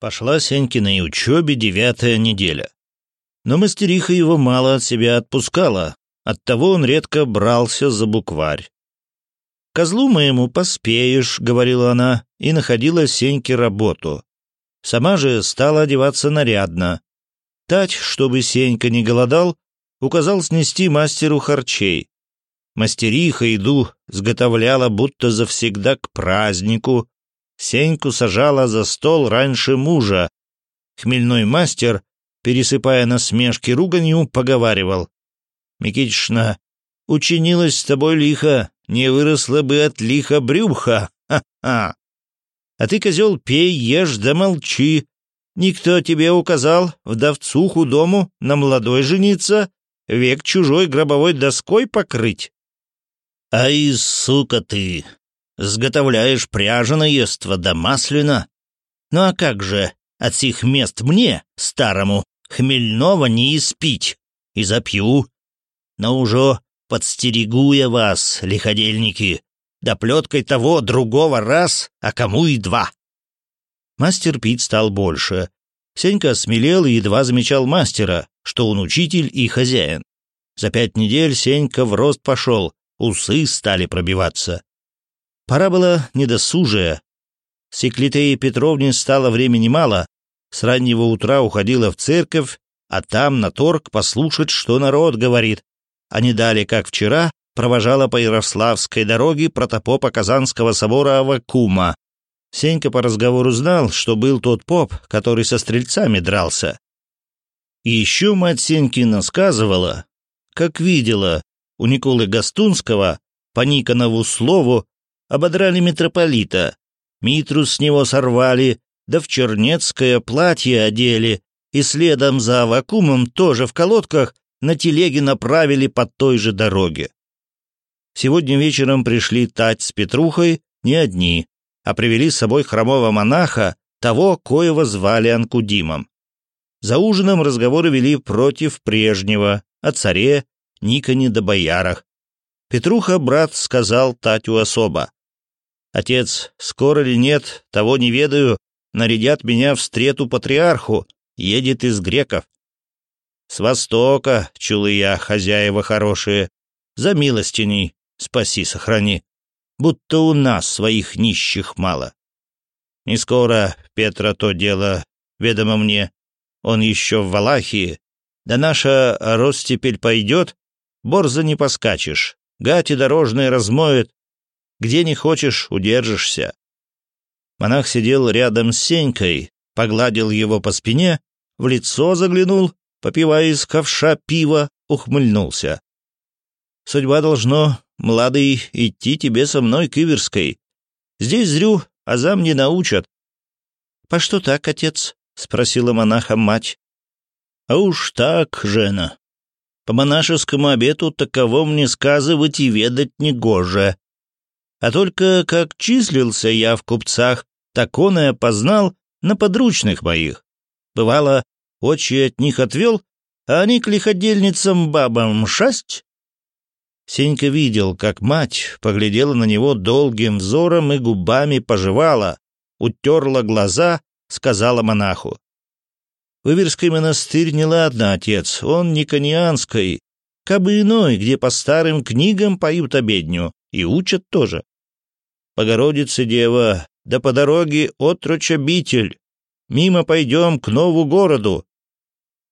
Пошла Сенькиной учебе девятая неделя. Но мастериха его мало от себя отпускала, оттого он редко брался за букварь. «Козлу моему поспеешь», — говорила она, и находила Сеньке работу. Сама же стала одеваться нарядно. Тать, чтобы Сенька не голодал, указал снести мастеру харчей. Мастериха еду сготовляла будто завсегда к празднику, Сеньку сажала за стол раньше мужа. Хмельной мастер, пересыпая насмешки руганью, поговаривал. «Микитишна, учинилась с тобой лихо, не выросла бы от лиха брюха, ха-ха! А ты, козел, пей, ешь да молчи. Никто тебе указал вдовцу худому на молодой жениться, век чужой гробовой доской покрыть?» «Ай, сука ты!» сготовляешь пряженаество да маслина. Ну а как же от сих мест мне, старому, хмельного не испить? И запью. Но уже подстерегу я вас, лиходельники, да плеткой того другого раз, а кому и два. Мастер пить стал больше. Сенька осмелел и едва замечал мастера, что он учитель и хозяин. За пять недель Сенька в рост пошел, усы стали пробиваться. Пора было недосужие. Секлитеи Петровне стало времени мало. С раннего утра уходила в церковь, а там на торг послушать, что народ говорит. А не дали, как вчера, провожала по Ярославской дороге протопопа Казанского собора Авакума. Сенька по разговору знал, что был тот поп, который со стрельцами дрался. И еще мать Сенькина насказывала, как видела, у Николы Гастунского по Никонову слову ободрали митрополита, митру с него сорвали, да в чернецкое платье одели, и следом за вакуумом тоже в колодках на телеге направили по той же дороге. Сегодня вечером пришли Тать с Петрухой не одни, а привели с собой хромого монаха, того, коего звали Анкудимом. За ужином разговоры вели против прежнего, о царе, Никоне да боярах. Петруха, брат, сказал Татю особо. Отец, скоро ли нет, того не ведаю, нарядят меня в стрету патриарху, едет из греков. С востока, чулы я, хозяева хорошие, за милостини, спаси, сохрани, будто у нас своих нищих мало. Не скоро Петра то дело, ведомо мне, он еще в Валахии, да наша ростепель пойдет, борза не поскачешь, гати дорожные размоет, где не хочешь, удержишься. Монах сидел рядом с Сенькой, погладил его по спине, в лицо заглянул, попивая из ковша пива, ухмыльнулся. «Судьба должно, младый, идти тебе со мной к Иверской. Здесь зрю, а зам не научат». «По что так, отец?» — спросила монаха мать. «А уж так, Жена. По монашескому обету таково мне сказывать и ведать негоже», а только как числился я в купцах, так он и опознал на подручных моих. Бывало, очи от них отвел, а они к лиходельницам-бабам шасть. Сенька видел, как мать поглядела на него долгим взором и губами пожевала, утерла глаза, сказала монаху. Выверский монастырь не ладно, отец, он не канианской, кабы иной, где по старым книгам поют обедню и учат тоже. Богородица Дева, да по дороге отроча обитель. Мимо пойдем к нову городу.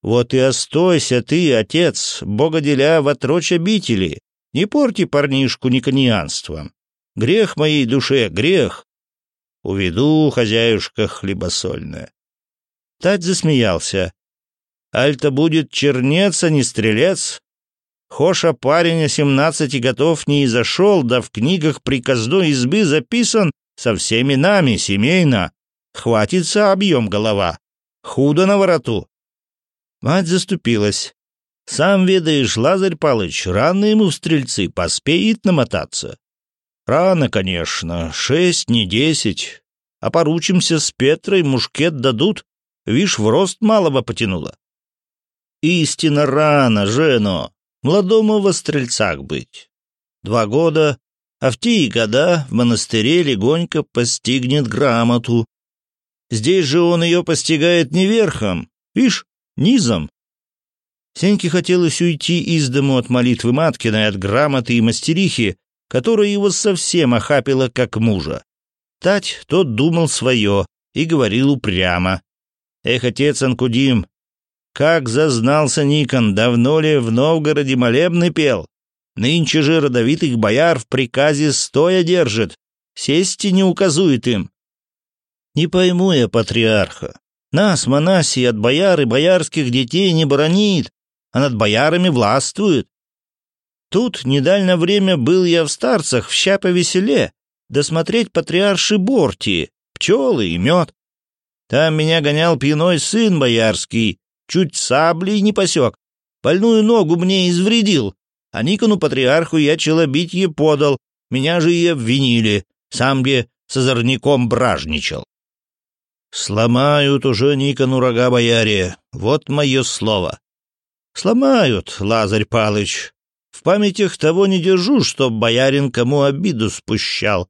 Вот и остойся ты, отец, богоделя в отроча бители. Не порти парнишку никонианством. Грех моей душе, грех. Уведу, хозяюшка хлебосольная. Тать засмеялся. Альта будет чернец, а не стрелец. Хоша парень семнадцати готов не изошел, да в книгах приказной избы записан со всеми нами, семейно. Хватится объем голова. Худо на вороту. Мать заступилась. Сам ведаешь, Лазарь Палыч, рано ему в стрельцы поспеет намотаться. Рано, конечно, шесть, не десять. А поручимся с Петрой, мушкет дадут. Вишь, в рост малого потянуло. Истинно рано, Жено молодому во стрельцах быть. Два года, а в те года в монастыре легонько постигнет грамоту. Здесь же он ее постигает не верхом, вишь, низом. Сеньке хотелось уйти из дому от молитвы Маткиной, от грамоты и мастерихи, которая его совсем охапила как мужа. Тать тот думал свое и говорил упрямо. «Эх, отец Анкудим, как зазнался Никон, давно ли в Новгороде молебны пел? Нынче же родовитых бояр в приказе стоя держит, сесть и не указует им. Не пойму я патриарха. Нас, монасий, от бояр и боярских детей не бронит, а над боярами властвует. Тут недавно время был я в старцах в Щапове селе, досмотреть патриарши Бортии, пчелы и мед. Там меня гонял пьяной сын боярский, Чуть саблей не посек. Больную ногу мне извредил. А Никону патриарху я челобитье подал. Меня же и обвинили. Сам где с озорником бражничал. Сломают уже Никону рога бояре. Вот мое слово. Сломают, Лазарь Палыч. В памятях того не держу, чтоб боярин кому обиду спущал.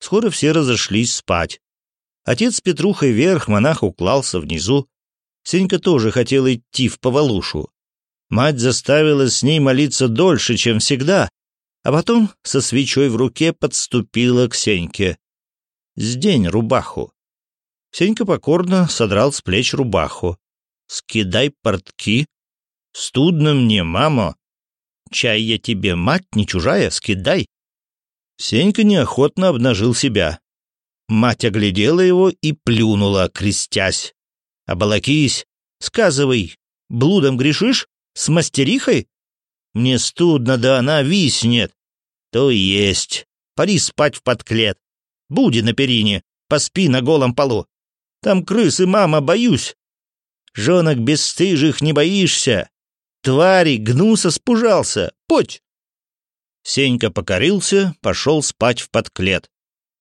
Скоро все разошлись спать. Отец Петруха вверх, монах уклался внизу, Сенька тоже хотел идти в Повалушу. Мать заставила с ней молиться дольше, чем всегда, а потом со свечой в руке подступила к Сеньке. «Сдень рубаху». Сенька покорно содрал с плеч рубаху. «Скидай портки». «Студно мне, мамо». «Чай я тебе, мать, не чужая, скидай». Сенька неохотно обнажил себя. Мать оглядела его и плюнула, крестясь. Оболокись. Сказывай, блудом грешишь? С мастерихой? Мне студно, да она виснет. То есть. Пари спать в подклет. Буди на перине, поспи на голом полу. Там крысы, мама, боюсь. Жонок бесстыжих не боишься. Твари, гнуса спужался. Путь!» Сенька покорился, пошел спать в подклет.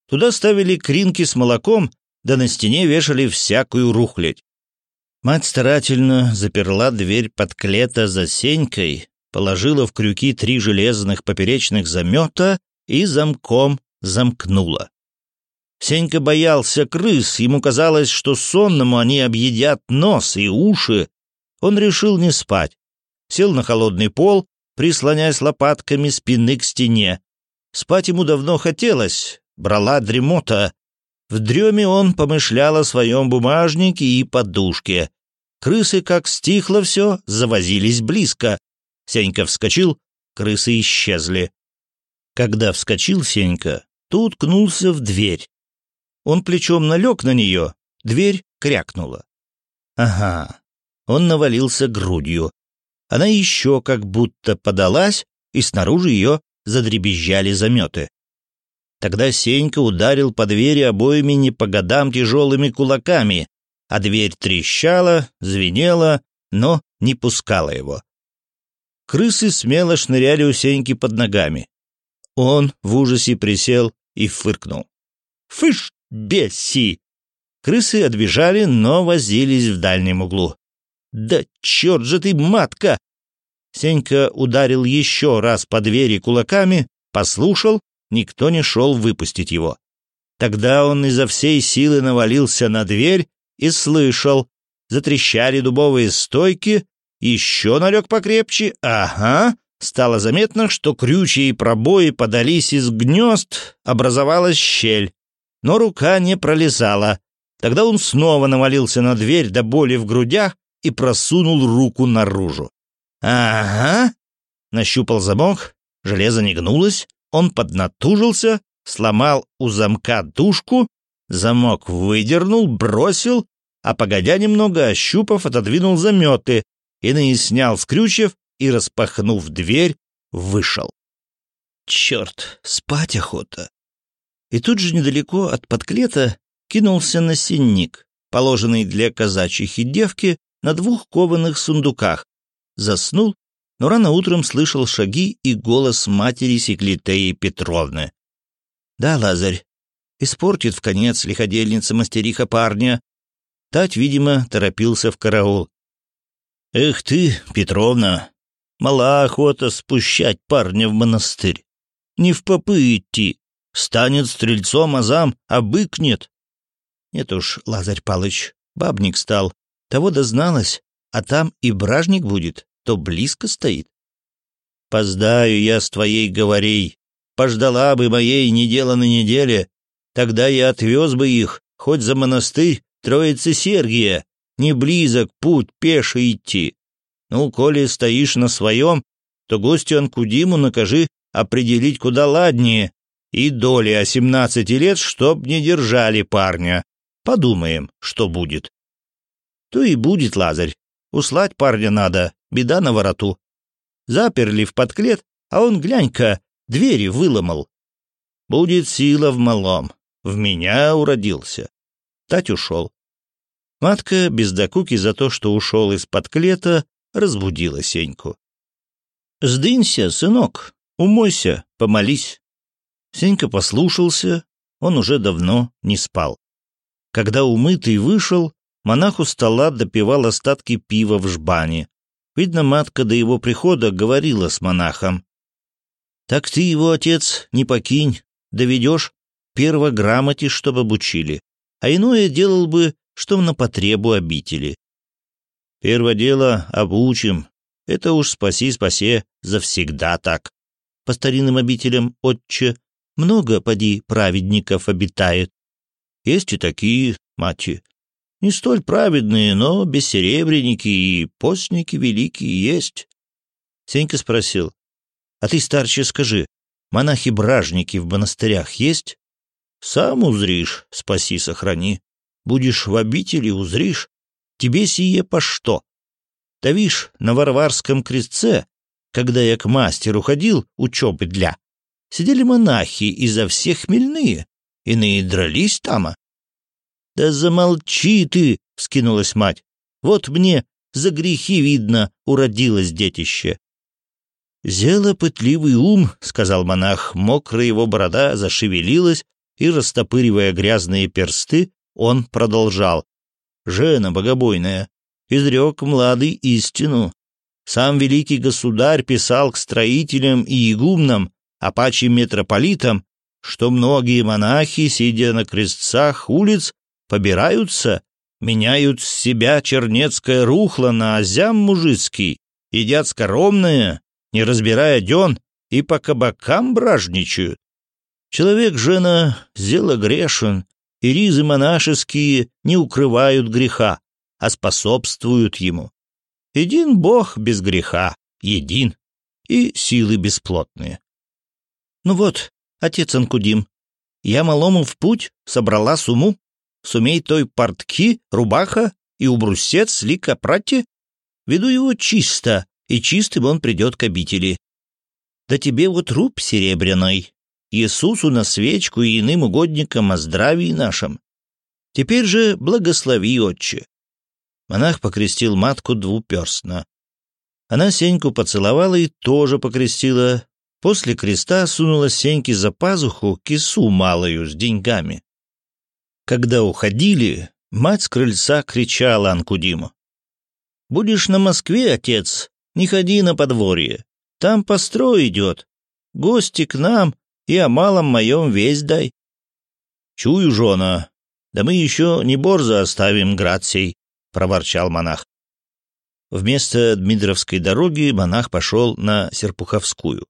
Туда ставили кринки с молоком, да на стене вешали всякую рухлядь. Мать старательно заперла дверь под клета за сенькой, положила в крюки три железных поперечных замета и замком замкнула. Сенька боялся крыс, ему казалось, что сонному они объедят нос и уши. Он решил не спать. Сел на холодный пол, прислоняясь лопатками спины к стене. Спать ему давно хотелось, брала дремота, в дреме он помышлял о своем бумажнике и подушке. Крысы, как стихло все, завозились близко. Сенька вскочил, крысы исчезли. Когда вскочил Сенька, то уткнулся в дверь. Он плечом налег на нее, дверь крякнула. Ага, он навалился грудью. Она еще как будто подалась, и снаружи ее задребезжали заметы. Тогда Сенька ударил по двери обоими не по годам тяжелыми кулаками, а дверь трещала, звенела, но не пускала его. Крысы смело шныряли у Сеньки под ногами. Он в ужасе присел и фыркнул. «Фыш, беси!» Крысы отбежали, но возились в дальнем углу. «Да черт же ты, матка!» Сенька ударил еще раз по двери кулаками, послушал никто не шел выпустить его. Тогда он изо всей силы навалился на дверь и слышал. Затрещали дубовые стойки, еще налег покрепче, ага. Стало заметно, что крючья и пробои подались из гнезд, образовалась щель. Но рука не пролезала. Тогда он снова навалился на дверь до боли в грудях и просунул руку наружу. «Ага!» — нащупал замок, железо не гнулось, он поднатужился, сломал у замка дужку, замок выдернул, бросил, а погодя немного, ощупав, отодвинул заметы, и снял с крючев и, распахнув дверь, вышел. Черт, спать охота. И тут же недалеко от подклета кинулся на синник, положенный для казачьих девки на двух кованых сундуках, заснул но рано утром слышал шаги и голос матери Секлитеи Петровны. «Да, Лазарь, испортит в конец лиходельница-мастериха парня». Тать, видимо, торопился в караул. «Эх ты, Петровна, мала охота спущать парня в монастырь. Не в попы идти, станет стрельцом азам, обыкнет. бык. Нет уж, Лазарь Палыч, бабник стал, того дозналась, а там и бражник будет то близко стоит. Поздаю я с твоей говорей, пождала бы моей недела на неделе, тогда я отвез бы их, хоть за монастырь Троицы Сергия, не близок путь пеше идти. Ну, коли стоишь на своем, то гостю Анкудиму накажи определить куда ладнее и доли о семнадцати лет, чтоб не держали парня. Подумаем, что будет. То и будет, Лазарь. Услать парня надо, беда на вороту. Заперли в подклет, а он, глянь-ка, двери выломал. Будет сила в малом. В меня уродился. Тать ушел. Матка без докуки за то, что ушел из-под клета, разбудила Сеньку. «Сдынься, сынок, умойся, помолись». Сенька послушался, он уже давно не спал. Когда умытый вышел, монах у стола допивал остатки пива в жбане. Видно, матка до его прихода говорила с монахом. «Так ты его, отец, не покинь, доведешь, перво грамоте, чтоб обучили, а иное делал бы, что на потребу обители». «Перво дело обучим, это уж спаси-спасе, завсегда так. По старинным обителям, отче, много, поди, праведников обитает. Есть и такие, мати, не столь праведные, но бессеребренники и постники великие есть. Сенька спросил. А ты, старче, скажи, монахи-бражники в монастырях есть? Сам узришь, спаси, сохрани. Будешь в обители, узришь. Тебе сие по что? Да вишь, на Варварском крестце, когда я к мастеру ходил, учебы для, сидели монахи изо всех мельные иные дрались тама, да замолчи ты, скинулась мать. Вот мне за грехи видно уродилось детище. «Зело пытливый ум», — сказал монах, мокрая его борода зашевелилась, и, растопыривая грязные персты, он продолжал. «Жена богобойная, изрек младый истину. Сам великий государь писал к строителям и игумнам, апачьим митрополитам, что многие монахи, сидя на крестцах улиц, побираются, меняют с себя чернецкое рухло на озям мужицкий, едят скоромное, не разбирая дён, и по кабакам бражничают. Человек, жена, зело грешен, и ризы монашеские не укрывают греха, а способствуют ему. Един Бог без греха, един, и силы бесплотные. Ну вот, отец Анкудим, я малому в путь собрала сумму сумей той портки, рубаха и убрусец ли капрати, веду его чисто, и чистым он придет к обители. Да тебе вот руб серебряной, Иисусу на свечку и иным угодникам о здравии нашем. Теперь же благослови, отче». Монах покрестил матку двуперстно. Она Сеньку поцеловала и тоже покрестила. После креста сунула Сеньке за пазуху кису малую с деньгами. Когда уходили, мать с крыльца кричала Анкудиму. «Будешь на Москве, отец, не ходи на подворье. Там построй идет. Гости к нам и о малом моем весь дай». «Чую, жена, да мы еще не борзо оставим град сей», — проворчал монах. Вместо Дмитровской дороги монах пошел на Серпуховскую,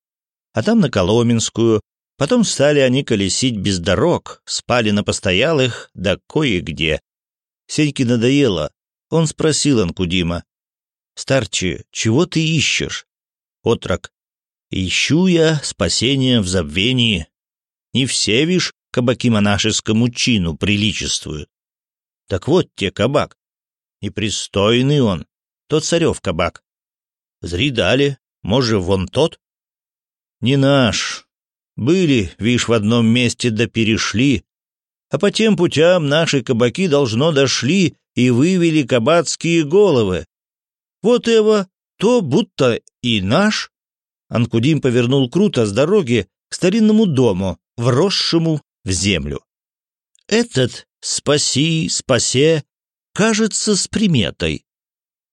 а там на Коломенскую, Потом стали они колесить без дорог, спали на постоялых, да кое-где. Сеньке надоело. Он спросил Анкудима. «Старче, чего ты ищешь?» Отрок. «Ищу я спасения в забвении. Не все, вишь, кабаки монашескому чину приличествуют. Так вот те кабак. И пристойный он, тот царев кабак. Зри дали, может, вон тот? Не наш, были, вишь, в одном месте да перешли. А по тем путям наши кабаки должно дошли и вывели кабацкие головы. Вот его, то будто и наш. Анкудим повернул круто а с дороги к старинному дому, вросшему в землю. Этот «спаси, спасе» кажется с приметой.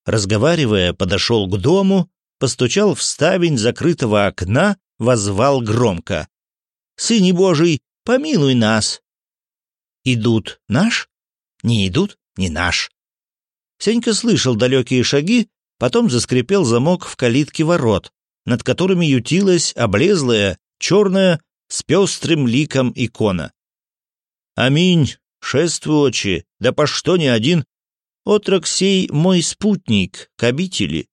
Разговаривая, подошел к дому, постучал в ставень закрытого окна возвал громко. «Сыне Божий, помилуй нас!» «Идут наш? Не идут, не наш!» Сенька слышал далекие шаги, потом заскрипел замок в калитке ворот, над которыми ютилась облезлая, черная, с пестрым ликом икона. «Аминь, шеству очи, да по что не один! Отрок сей мой спутник, к обители!»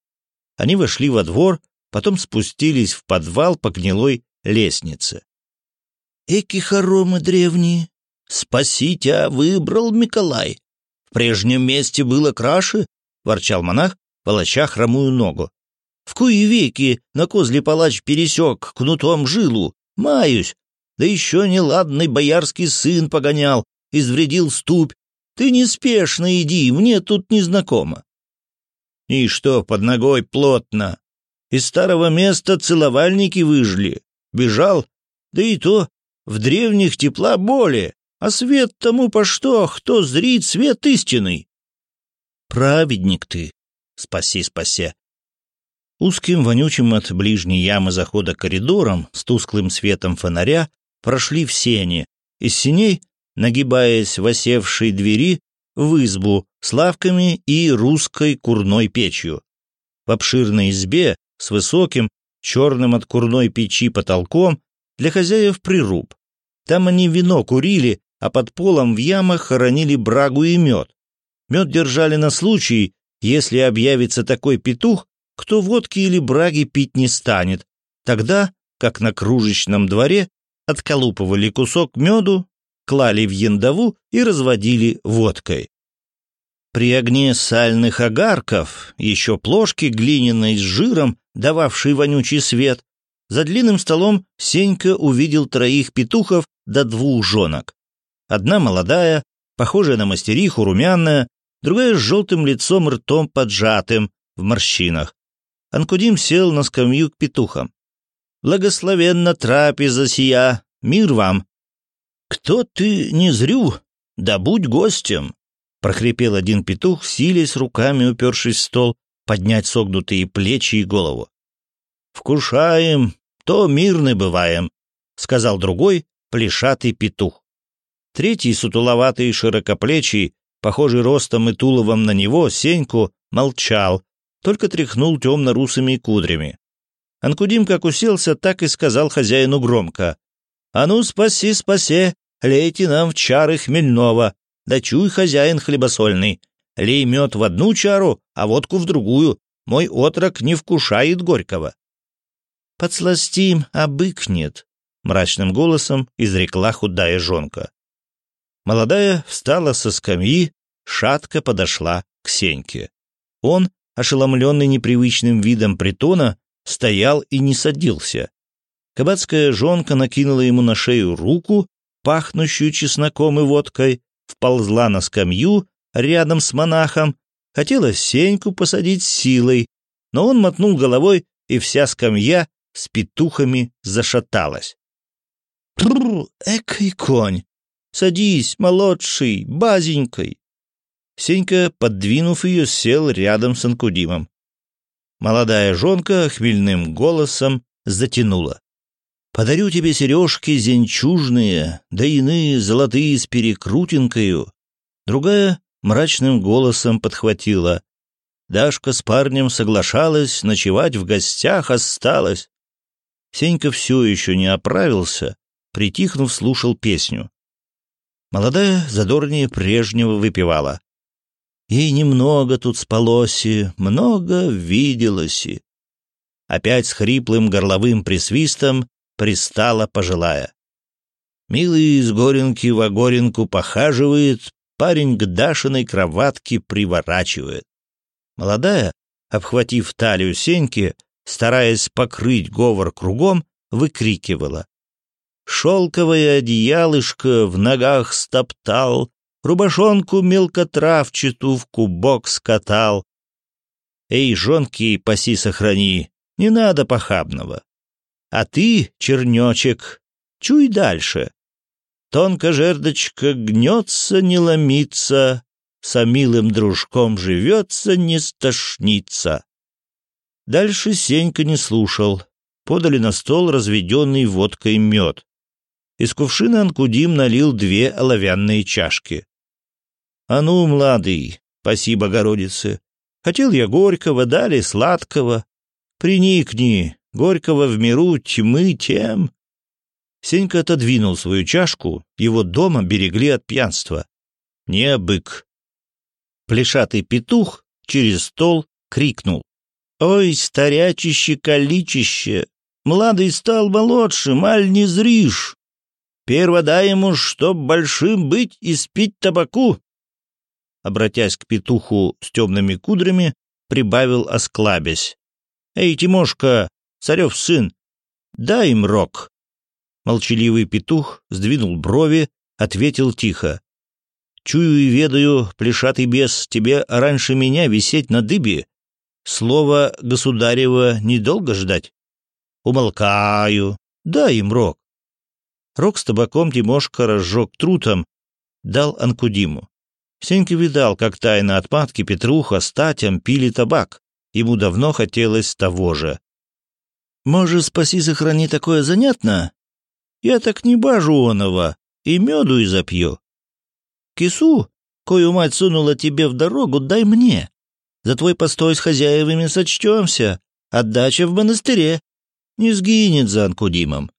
Они вошли во двор, потом спустились в подвал по гнилой лестнице. «Эки хоромы древние! Спасите, а выбрал Миколай! В прежнем месте было краше!» — ворчал монах, волоча хромую ногу. «В кои веки на козле палач пересек кнутом жилу, маюсь, да еще неладный боярский сын погонял, извредил ступь. Ты неспешно иди, мне тут незнакомо». «И что под ногой плотно?» Из старого места целовальники выжили. Бежал, да и то в древних тепла боли, а свет тому по что, кто зрит свет истинный. Праведник ты, спаси, спася. Узким, вонючим от ближней ямы захода коридором с тусклым светом фонаря прошли в сени, из сеней, нагибаясь в осевшей двери, в избу с лавками и русской курной печью. В обширной избе, с высоким, черным от курной печи потолком, для хозяев прируб. Там они вино курили, а под полом в ямах хоронили брагу и мед. Мед держали на случай, если объявится такой петух, кто водки или браги пить не станет. Тогда, как на кружечном дворе, отколупывали кусок меду, клали в яндаву и разводили водкой. При огне сальных огарков, еще плошки глиняной с жиром, дававшей вонючий свет, за длинным столом Сенька увидел троих петухов до да двух женок. Одна молодая, похожая на мастериху, румяная, другая с желтым лицом, ртом поджатым, в морщинах. Анкудим сел на скамью к петухам. Благословенно трапеза сия! Мир вам!» «Кто ты, не зрю? Да будь гостем! прохрипел один петух, силясь руками, упершись в стол, поднять согнутые плечи и голову. «Вкушаем, то мирны бываем», — сказал другой, плешатый петух. Третий, сутуловатый и широкоплечий, похожий ростом и туловом на него, Сеньку, молчал, только тряхнул темно-русыми кудрями. Анкудим как уселся, так и сказал хозяину громко. «А ну, спаси, спаси, лейте нам в чары хмельного, да чуй, хозяин хлебосольный, лей мед в одну чару, а водку в другую. Мой отрок не вкушает горького». «Подсластим, а бык — мрачным голосом изрекла худая жонка. Молодая встала со скамьи, шатко подошла к Сеньке. Он, ошеломленный непривычным видом притона, стоял и не садился. Кабацкая жонка накинула ему на шею руку, пахнущую чесноком и водкой, вползла на скамью рядом с монахом, хотела Сеньку посадить силой, но он мотнул головой, и вся скамья с петухами зашаталась. «Трррр, экой конь! Садись, молодший, базенькой!» Сенька, подвинув ее, сел рядом с Анкудимом. Молодая жонка хмельным голосом затянула. Подарю тебе сережки зенчужные, да иные золотые с перекрутинкою». Другая мрачным голосом подхватила. Дашка с парнем соглашалась, ночевать в гостях осталась. Сенька все еще не оправился, притихнув, слушал песню. Молодая задорнее прежнего выпивала. ей немного тут спалось, и много виделось. И. Опять с хриплым горловым присвистом пристала пожилая. Милый из горенки в огоренку похаживает, парень к Дашиной кроватке приворачивает. Молодая, обхватив талию Сеньки, стараясь покрыть говор кругом, выкрикивала. Шелковое одеялышко в ногах стоптал, рубашонку мелкотравчату в кубок скатал. Эй, жонки, паси сохрани, не надо похабного. А ты, чернёчек, чуй дальше. Тонко жердочка гнется, не ломится, Со милым дружком живется, не стошнится. Дальше Сенька не слушал. Подали на стол разведенный водкой мед. Из кувшина Анкудим налил две оловянные чашки. «А ну, младый, спасибо, Городице! Хотел я горького, дали сладкого. Приникни, Горького в миру тьмы тем. Сенька отодвинул свою чашку, его дома берегли от пьянства. Не бык. Плешатый петух через стол крикнул. «Ой, старячище-каличище! Младый стал молодшим, маль не зришь! Перво дай ему, чтоб большим быть и спить табаку!» Обратясь к петуху с темными кудрями, прибавил осклабясь. «Эй, Тимошка, Царев сын, дай им рог. Молчаливый петух сдвинул брови, ответил тихо. Чую и ведаю, плешатый бес, тебе раньше меня висеть на дыбе. Слово государева недолго ждать. Умолкаю, дай им рог. Рог с табаком Тимошка разжег трутом, дал Анкудиму. Сенька видал, как тайно от матки Петруха статям пили табак. Ему давно хотелось того же. Может, спаси сохрани такое занятно? Я так не бажу оного, и меду и запью. Кису, кою мать сунула тебе в дорогу, дай мне. За твой постой с хозяевами сочтемся. Отдача в монастыре. Не сгинет за анкудимом.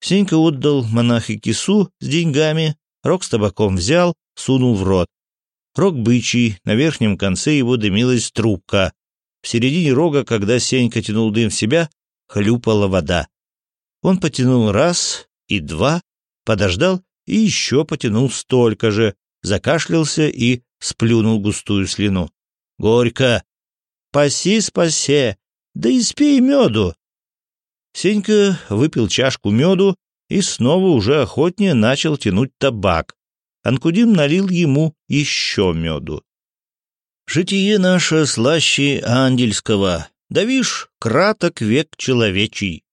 Сенька отдал монахе кису с деньгами, рог с табаком взял, сунул в рот. Рог бычий, на верхнем конце его дымилась трубка. В середине рога, когда Сенька тянул дым в себя, хлюпала вода. Он потянул раз и два, подождал и еще потянул столько же, закашлялся и сплюнул густую слюну. «Горько! Паси, спасе! Да и спей меду!» Сенька выпил чашку меду и снова уже охотнее начал тянуть табак. Анкудин налил ему еще меду. «Житие наше слаще ангельского, да вишь, краток век человечий.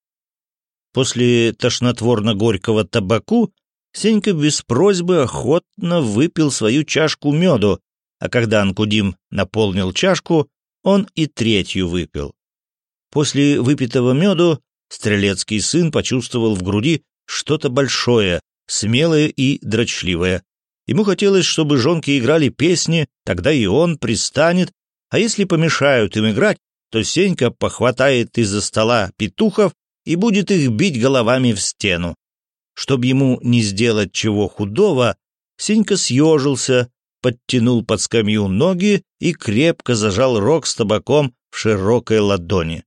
После тошнотворно-горького табаку Сенька без просьбы охотно выпил свою чашку меду, а когда Анкудим наполнил чашку, он и третью выпил. После выпитого меду стрелецкий сын почувствовал в груди что-то большое, смелое и дрочливое. Ему хотелось, чтобы жонки играли песни, тогда и он пристанет, а если помешают им играть, то Сенька похватает из-за стола петухов и будет их бить головами в стену. чтобы ему не сделать чего худого, Сенька съежился, подтянул под скамью ноги и крепко зажал рог с табаком в широкой ладони.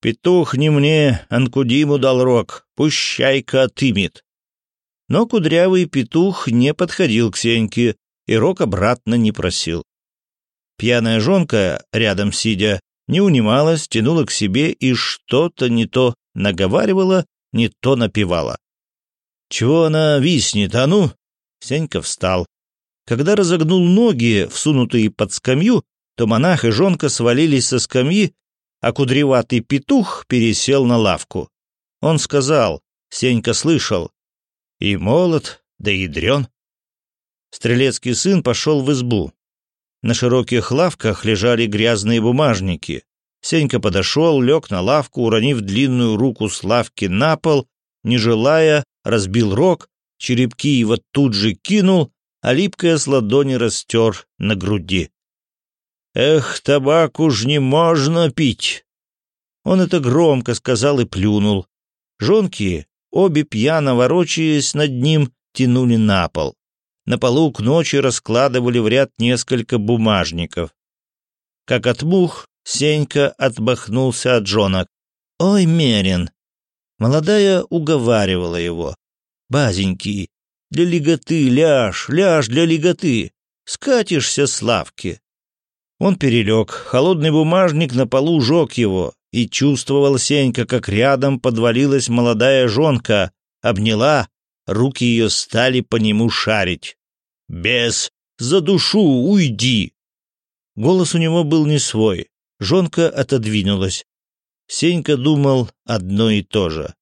«Петух не мне, Анкудиму дал рог, пущай-ка отымет». Но кудрявый петух не подходил к Сеньке и рог обратно не просил. Пьяная жонка, рядом сидя, не унималась, тянула к себе и что-то не то наговаривала, не то напевала. «Чего она виснет, а ну?» Сенька встал. Когда разогнул ноги, всунутые под скамью, то монах и жонка свалились со скамьи, а кудреватый петух пересел на лавку. Он сказал, Сенька слышал, «И молод, да и дрен». Стрелецкий сын пошел в избу. На широких лавках лежали грязные бумажники. Сенька подошел, лег на лавку, уронив длинную руку с лавки на пол, не желая, разбил рог, черепки его тут же кинул, а липкое с ладони растер на груди. «Эх, табак уж не можно пить!» Он это громко сказал и плюнул. Жонки, обе пьяно ворочаясь над ним, тянули на пол на полу к ночи раскладывали в ряд несколько бумажников. Как от мух, Сенька отбахнулся от жонок. «Ой, Мерин!» Молодая уговаривала его. «Базенький, для лиготы ляж, ляж для лиготы, скатишься с лавки». Он перелег, холодный бумажник на полу жег его, и чувствовал Сенька, как рядом подвалилась молодая жонка, обняла, руки ее стали по нему шарить. «Бес! За душу! Уйди!» Голос у него был не свой. Жонка отодвинулась. Сенька думал одно и то же.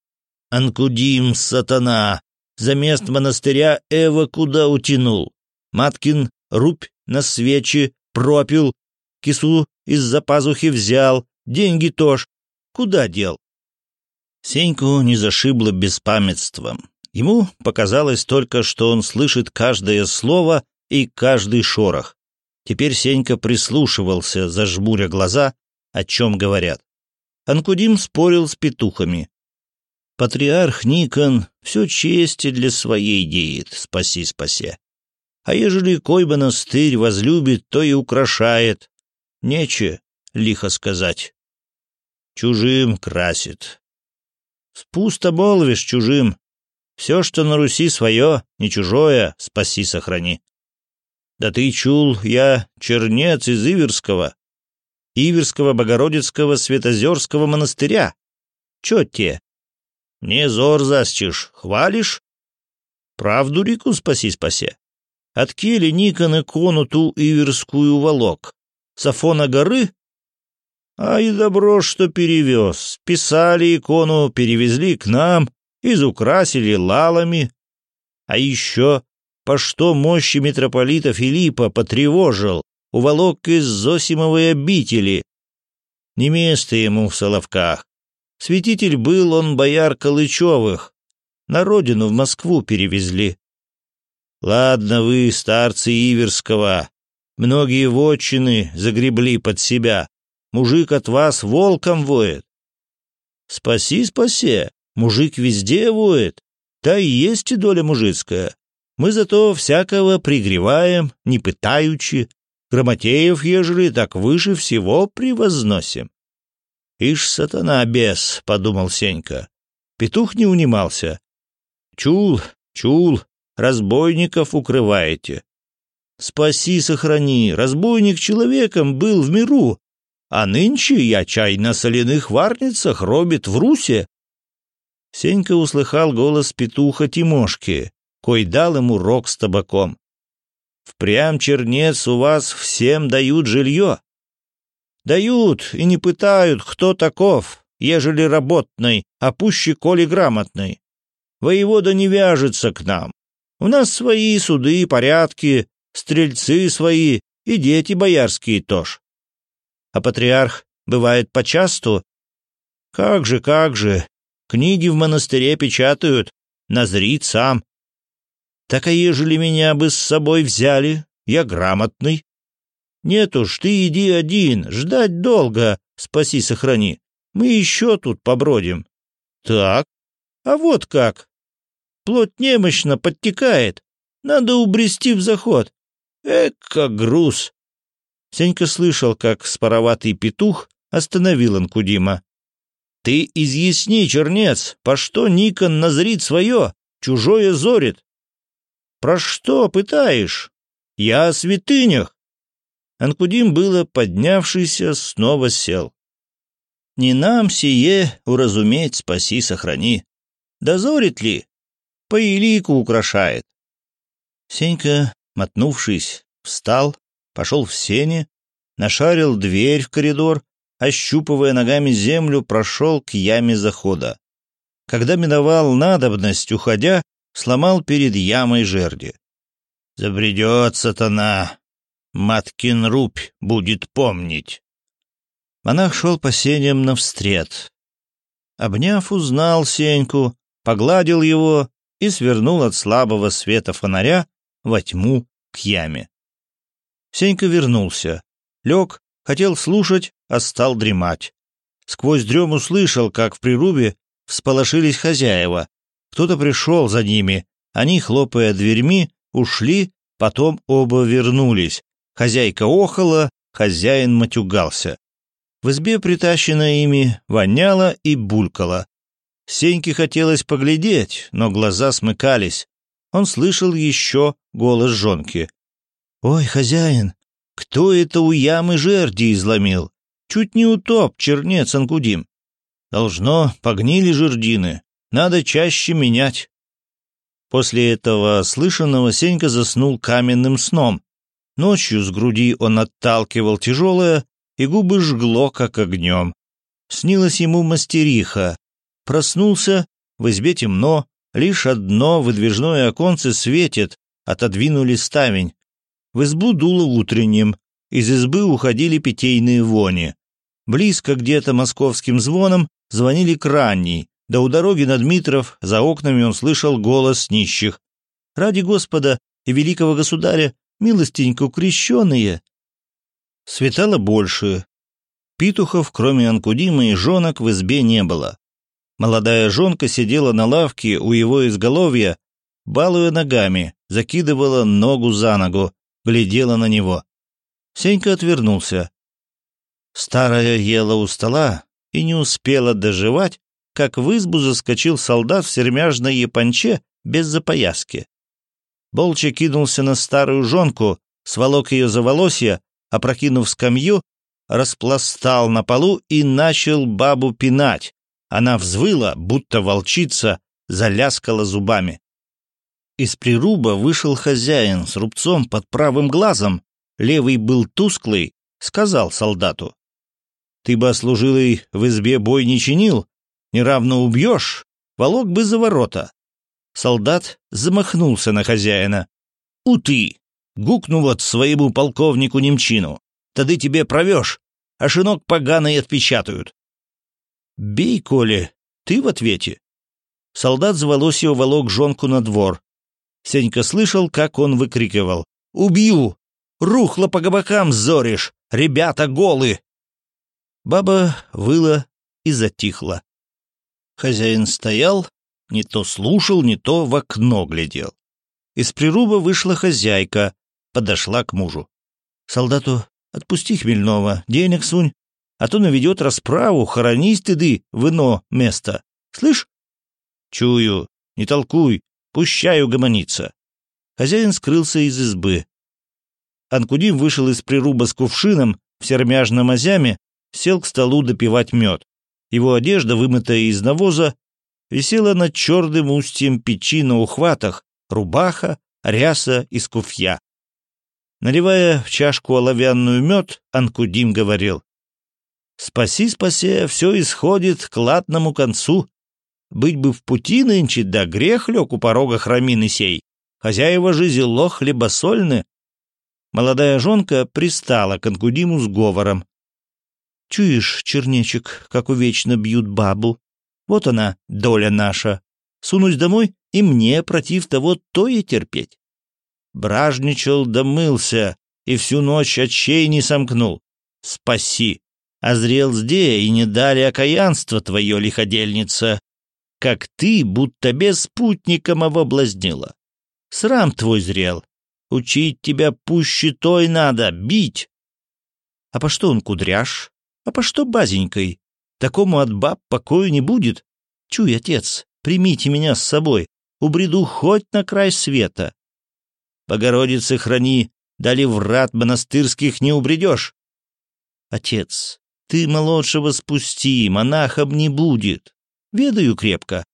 «Анкудим, сатана! За мест монастыря Эва куда утянул? Маткин, рубь на свечи, пропил, кису из-за пазухи взял, деньги тоже. Куда дел?» Сеньку не зашибло беспамятством. Ему показалось только, что он слышит каждое слово и каждый шорох. Теперь Сенька прислушивался, зажмуря глаза, о чем говорят. Анкудим спорил с петухами. Патриарх Никон все чести для своей деет, спаси, спасе. А ежели кой монастырь возлюбит, то и украшает. Нече, лихо сказать. Чужим красит. Спусто молвишь чужим, все, что на Руси свое, не чужое, спаси, сохрани. Да ты чул, я чернец из Иверского, Иверского Богородицкого Светозерского монастыря. Че те? Не зор застишь, хвалишь? Правду реку спаси спасе. Откели Никон икону ту Иверскую волок. Сафона горы? А и добро, что перевез. Писали икону, перевезли к нам, изукрасили лалами, а еще по что мощи митрополита Филиппа потревожил, уволок из Зосимовой обители. Не место ему в Соловках. Святитель был он бояр Калычевых. На родину в Москву перевезли. Ладно вы, старцы Иверского, многие вотчины загребли под себя. Мужик от вас волком воет. Спаси, спаси, Мужик везде воет. Да и есть и доля мужицкая. Мы зато всякого пригреваем, не пытаючи. Грамотеев, ежели, так выше всего превозносим. «Ишь, сатана, бес!» — подумал Сенька. Петух не унимался. «Чул, чул, разбойников укрываете. Спаси, сохрани, разбойник человеком был в миру, а нынче я чай на соляных варницах робит в русе, Сенька услыхал голос петуха Тимошки, кой дал ему рог с табаком. «Впрямь, чернец, у вас всем дают жилье». «Дают и не пытают, кто таков, ежели работный, а пуще, коли грамотный. Воевода не вяжется к нам. У нас свои суды, порядки, стрельцы свои и дети боярские тоже. А патриарх бывает почасту? Как же, как же, Книги в монастыре печатают, назрит сам. Так а ежели меня бы с собой взяли, я грамотный. Нет уж, ты иди один, ждать долго, спаси, сохрани. Мы еще тут побродим. Так, а вот как. Плоть немощно подтекает, надо убрести в заход. Эк, как груз. Сенька слышал, как спароватый петух остановил Анкудима. Ты изъясни, чернец, по что Никон назрит свое, чужое зорит? Про что пытаешь? Я о святынях. Анкудим было поднявшийся, снова сел. Не нам сие уразуметь, спаси, сохрани. да зорит ли? По елику украшает. Сенька, мотнувшись, встал, пошел в сене, нашарил дверь в коридор, ощупывая ногами землю, прошел к яме захода. Когда миновал надобность, уходя, сломал перед ямой жерди. «Забредет сатана! Маткин рубь будет помнить!» Монах шел по сеням навстрет. Обняв, узнал Сеньку, погладил его и свернул от слабого света фонаря во тьму к яме. Сенька вернулся, лег, хотел слушать, а стал дремать. Сквозь дрем услышал, как в прирубе всполошились хозяева. Кто-то пришел за ними. Они, хлопая дверьми, ушли, потом оба вернулись. Хозяйка охала, хозяин матюгался. В избе, притащенная ими, воняло и булькало. Сеньке хотелось поглядеть, но глаза смыкались. Он слышал еще голос жонки. «Ой, хозяин, кто это у ямы жерди изломил? Чуть не утоп чернец Анкудим. Должно, погнили жердины. Надо чаще менять. После этого слышанного Сенька заснул каменным сном. Ночью с груди он отталкивал тяжелое, и губы жгло, как огнем. Снилась ему мастериха. Проснулся, в избе темно, лишь одно выдвижное оконце светит, отодвинули ставень. В избу дуло утренним, из избы уходили питейные вони. Близко где-то московским звоном звонили кранни, да у дороги на Дмитров за окнами он слышал голос нищих. «Ради Господа и великого государя, милостенько крещенные. Светало больше. Питухов, кроме Анкудима и жонок, в избе не было. Молодая жонка сидела на лавке у его изголовья, балуя ногами, закидывала ногу за ногу, глядела на него. Сенька отвернулся. Старая ела у стола и не успела доживать, как в избу заскочил солдат в сермяжной японче без запояски. Болча кинулся на старую жонку, сволок ее за волосья, опрокинув скамью, распластал на полу и начал бабу пинать. Она взвыла, будто волчица, заляскала зубами. Из прируба вышел хозяин с рубцом под правым глазом, левый был тусклый, сказал солдату. «Ты бы, служилый, в избе бой не чинил, неравно убьешь, волок бы за ворота». Солдат замахнулся на хозяина. "У ты, — гукнул от своему полковнику немчину. «Тады тебе провешь, а шинок поганый отпечатают». «Бей, Коля, ты в ответе». Солдат с волосью волок жонку на двор. Сенька слышал, как он выкрикивал «Убью! Рухло по габакам зоришь! Ребята голы!» Баба выла и затихла. Хозяин стоял, не то слушал, не то в окно глядел. Из прируба вышла хозяйка, подошла к мужу. «Солдату, отпусти хмельного, денег сунь, а то наведет расправу, хоронись ты, ды, в ино место. Слышь?» «Чую, не толкуй, Пущай гомониться. Хозяин скрылся из избы. Анкудим вышел из прируба с кувшином в сермяжном озяме, сел к столу допивать мед. Его одежда, вымытая из навоза, висела над черным устьем печи на ухватах, рубаха, ряса и скуфья. Наливая в чашку оловянную мед, Анкудим говорил. «Спаси, спаси, все исходит к ладному концу. Быть бы в пути нынче, да грех лег у порога храмины сей. Хозяева же зело хлебосольны. Молодая жонка пристала к Анкудиму с говором. «Чуешь, чернечек, как увечно бьют бабу? Вот она, доля наша. Сунусь домой, и мне, против того, то и терпеть». Бражничал да мылся, и всю ночь отчей не сомкнул. «Спаси! Озрел здесь, и не дали окаянство твое, лиходельница!» как ты, будто без спутником овоблазнила. Срам твой зрел. Учить тебя пуще той надо, бить. А по что он кудряш? А по что базенькой? Такому от баб покоя не будет. Чуй, отец, примите меня с собой. Убреду хоть на край света. Богородицы храни, дали врат монастырских не убредешь. Отец, ты молодшего спусти, монахом не будет. Ведаю крепко.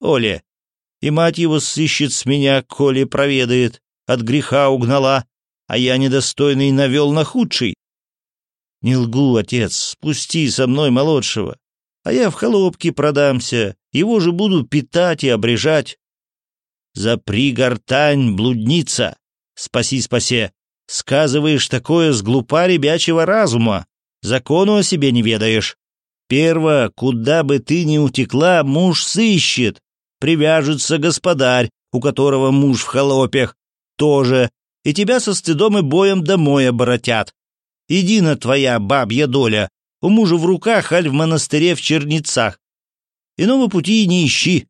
Оля. И мать его сыщет с меня, коли проведает. От греха угнала, а я недостойный навел на худший. Не лгу, отец, спусти со мной молодшего. А я в холопке продамся, его же буду питать и обрежать. Запри гортань, блудница! Спаси, спасе! Сказываешь такое с глупа ребячего разума. Закону о себе не ведаешь. Перво, куда бы ты ни утекла, муж сыщет. Привяжется господарь, у которого муж в холопях, тоже. И тебя со стыдом и боем домой оборотят. Иди на твоя бабья доля. У мужа в руках, аль в монастыре в Черницах. Иного пути не ищи.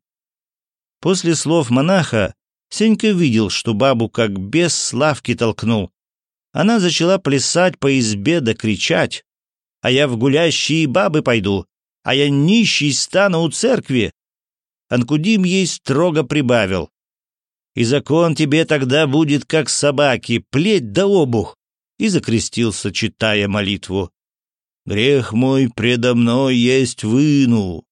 После слов монаха Сенька видел, что бабу как без славки толкнул. Она зачала плясать по избе да кричать а я в гулящие бабы пойду, а я нищий стану у церкви». Анкудим ей строго прибавил. «И закон тебе тогда будет, как собаки, плеть да обух!» И закрестился, читая молитву. «Грех мой предо мной есть выну,